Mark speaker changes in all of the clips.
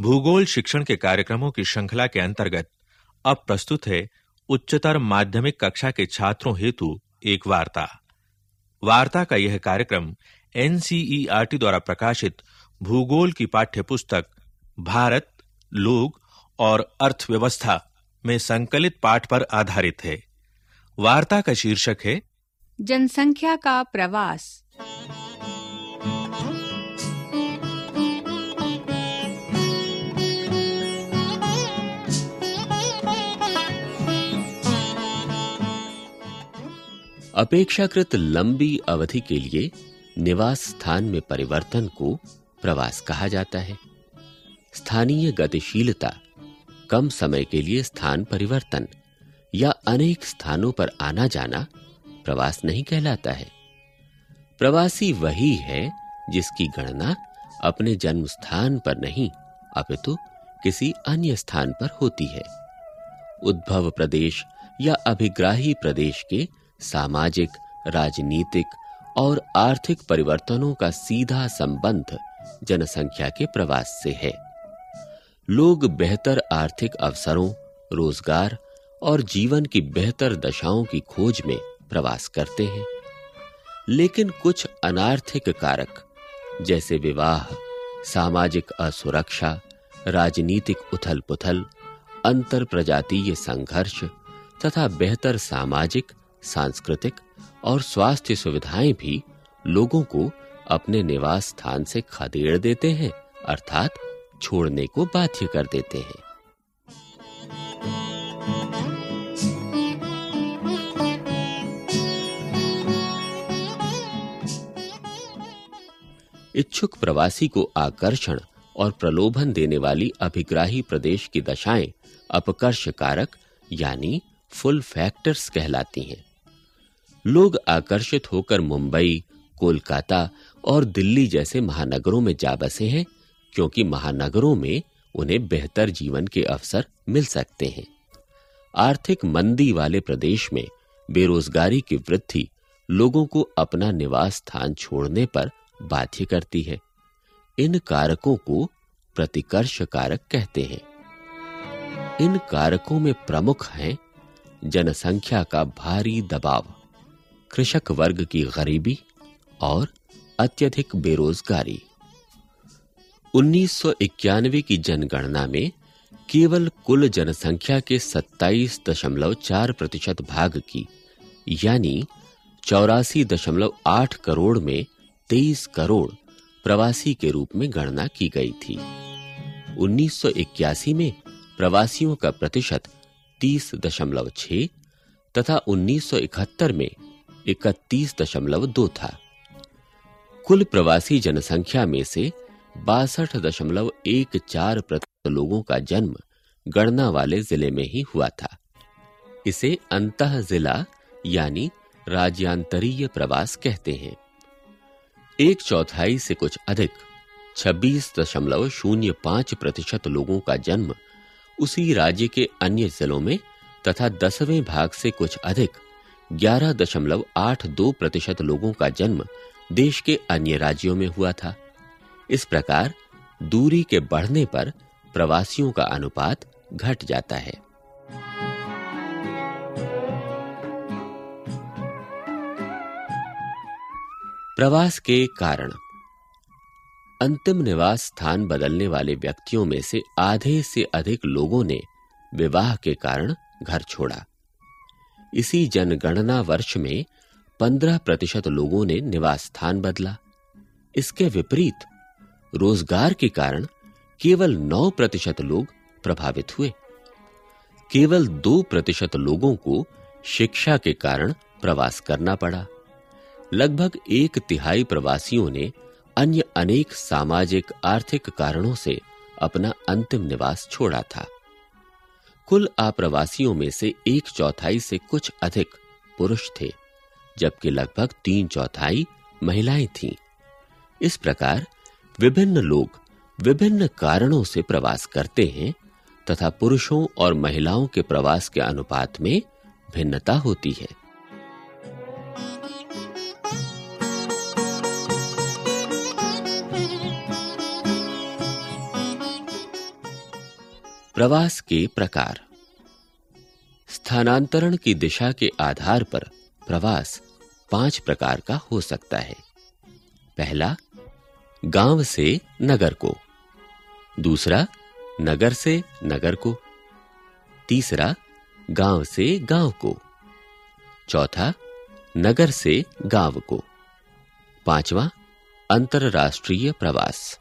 Speaker 1: भूगोल शिक्षण के कार्यक्रमों की श्रृंखला के अंतर्गत अब प्रस्तुत है उच्चतर माध्यमिक कक्षा के छात्रों हेतु एक वार्ता। वार्ता का यह कार्यक्रम एनसीईआरटी द्वारा प्रकाशित भूगोल की पाठ्य पुस्तक भारत, लोग और अर्थव्यवस्था में संकलित पाठ पर आधारित है। वार्ता का शीर्षक है
Speaker 2: जनसंख्या का प्रवास।
Speaker 3: अपेक्षाकृत लंबी अवधि के लिए निवास स्थान में परिवर्तन को प्रवास कहा जाता है। स्थानीय गतिशीलता, कम समय के लिए स्थान परिवर्तन या अनेक स्थानों पर आना जाना प्रवास नहीं कहलाता है। प्रवासी वही है जिसकी गणना अपने जन्म स्थान पर नहीं, अपितु किसी अन्य स्थान पर होती है। उद्भव प्रदेश या अभिग्राही प्रदेश के सामाजिक, राजनीतिक और आर्थिक परिवर्तनों का सीधा संबंध जनसंख्या के प्रवास से है। लोग बेहतर आर्थिक अवसरों, रोज़गार और जीवन की बेहतर दशाओं की खोज में प्रवास करते हैं। लेकिन कुछ अनार्थिक कारक, जैसे विवाह, सामाजिक असुरक्षा, राजनीतिक उथल-पुथल अंतर प्रजातीय संघर्ष तथा बेहतर सामाजिक सांस्कृतिक और स्वास्थ्य सुविधाएँ भी लोगों को अपने निवास स्थान से खदेड़ देते हैं, अर्थात छोड़ने को बाध्य कर देते हैं। इच्छुक प्रवासी को आकर्षण और प्रलोभन देने वाली अभिग्राही प्रदेश की दशाएँ अपकर्ष कारक यानी फुल फैक्टर्स कहलाती हैं। लोग आकर्षित होकर मुंबई, कोलकाता और दिल्ली जैसे महानगरों में जा बसे हैं, क्योंकि महानगरों में उन्हें बेहतर जीवन के अवसर मिल सकते हैं। आर्थिक मंदी वाले प्रदेश में बेरोजगारी की वृद्धि लोगों को अपना निवास स्थान छोड़ने पर बाध्य करती है। इन कारकों को प्रतिकर्ष कारक कहते हैं। इन कारकों में प्रमुख हैं जनसंख्या का भारी दबाव। कृषक वर्ग की गरीबी और अत्यधिक बेरोजगारी। 1991 की जनगणना में केवल कुल जनसंख्या के 27.4 प्रतिशत भाग की, यानी चौरासी दशमलव आठ करोड़ में 23 करोड़ प्रवासी के रूप में गणना की गई थी। 1981 में प्रवासियों का प्रतिशत 30.6 तथा 1971 में इकतीस दशमलव दो था। कुल प्रवासी जनसंख्या में से बासठ दशमलव एक चार प्रतिशत लोगों का जन्म गणना वाले ज़िले में ही हुआ था। इसे अंतः जिला यानी राज्यांतरीय प्रवास कहते हैं। एक चौथाई से कुछ अधिक छब्बीस दशमलव शून्य पाँच प्रतिशत लोगों का जन्म उसी राज्य के अन्य जिलों में तथा दसवें भाग से कुछ अधिक ग्यारह दशमलव आठ दो प्रतिशत लोगों का जन्म देश के अन्य राज्यों में हुआ था। इस प्रकार दूरी के बढ़ने पर प्रवासियों का अनुपात घट जाता है। प्रवास के कारण अंतिम निवास स्थान बदलने वाले व्यक्तियों में से आधे से अधिक लोगों ने विवाह के कारण घर छोड़ा। इसी जनगणना वर्ष में 15 प्रतिशत लोगों ने निवास स्थान बदला। इसके विपरीत, रोज़गार के कारण केवल 9 प्रतिशत लोग प्रभावित हुए। केवल 2 प्रतिशत लोगों को शिक्षा के कारण प्रवास करना पड़ा। लगभग एक तिहाई प्रवासियों ने अन्य अनेक सामाजिक, आर्थिक कारणों से अपना अंतिम निवास छोड़ा था। कुल आप्रवासियों में से एक चौथाई से कुछ अधिक पुरुष थे, जबकि लगभग तीन चौथाई महिलाएँ थीं। इस प्रकार विभिन्न लोग विभिन्न कारणों से प्रवास करते हैं तथा पुरुषों और महिलाओं के प्रवास के अनुपात में भिन्नता होती है। प्रवास के प्रकार। स्थानांतरण की दिशा के आधार पर प्रवास पाँच प्रकार का हो सकता है। पहला, गाँव से नगर को। दूसरा, नगर से नगर को। तीसरा, गाँव से गाँव को। चौथा, नगर से गाँव को। पांचवा, अंतरराष्ट्रीय प्रवास।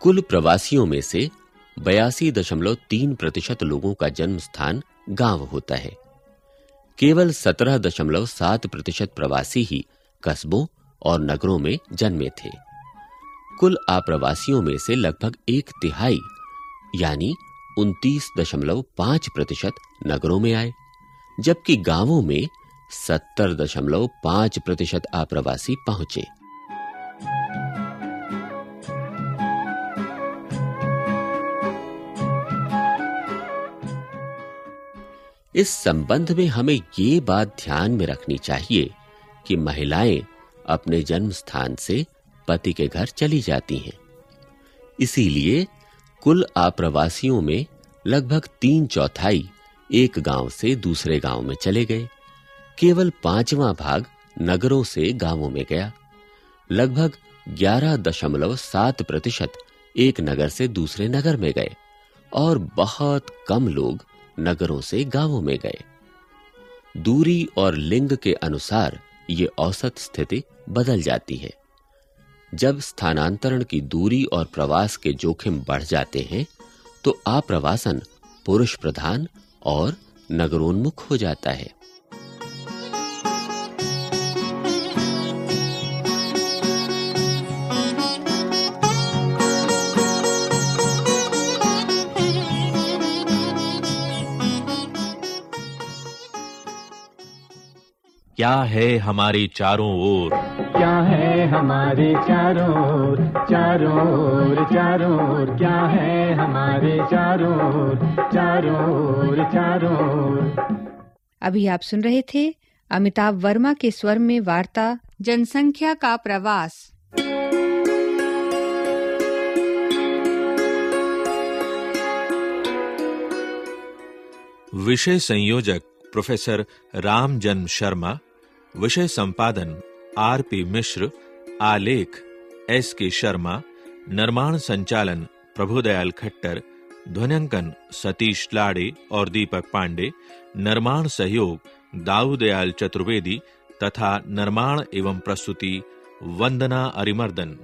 Speaker 3: कुल प्रवासियों में से बयासी दशमलव तीन प्रतिशत लोगों का जन्म स्थान गाँव होता है। केवल सत्रह दशमलव सात प्रतिशत प्रवासी ही कस्बों और नगरों में जन्मे थे। कुल आप्रवासियों में से लगभग एक तिहाई, यानी उनतीस दशमलव पाँच प्रतिशत नगरों में आए, जबकि गाँवों में सत्तर दशमलव पाँच प्रतिशत आप्रवासी पहुँचे। इस संबंध में हमें ये बात ध्यान में रखनी चाहिए कि महिलाएँ अपने जन्म स्थान से पति के घर चली जाती हैं। इसीलिए कुल आप्रवासियों में लगभग तीन चौथाई एक गाँव से दूसरे गाँव में चले गए। केवल पांचवा भाग नगरों से गाँवों में गया। लगभग ग्यारह दशमलव सात प्रतिशत एक नगर से दूसरे नगर में गए और बहुत कम लोग नगरों से गाँवों में गए। दूरी और लिंग के अनुसार ये औसत स्थिति बदल जाती है। जब स्थानांतरण की दूरी और प्रवास के जोखिम बढ़ जाते हैं तो आप्रवासन, पुरुष प्रधान और नगरोन्मुख हो जाता है।
Speaker 1: क्या है हमारे चारों ओर?
Speaker 4: क्या है हमारे चारों ओर? चारों ओर चारों ओर क्या है हमारे चारों ओर? चारों ओर चारों ओर।
Speaker 2: अभी आप सुन रहे थे अमिताभ वर्मा के स्वर में वार्ता जनसंख्या का प्रवास।
Speaker 1: विषय संयोजक प्रोफेसर रामजन्म शर्मा, विषय संपादन आर पी मिश्र, आलेख एस के शर्मा, निर्माण संचालन प्रभुदयाल खट्टर, ध्वनिंकन सतीश लाड़े और दीपक पांडे, निर्माण सहयोग दाऊदयाल चतुर्वेदी तथा निर्माण एवं प्रस्तुति वंदना अरिमर्दन।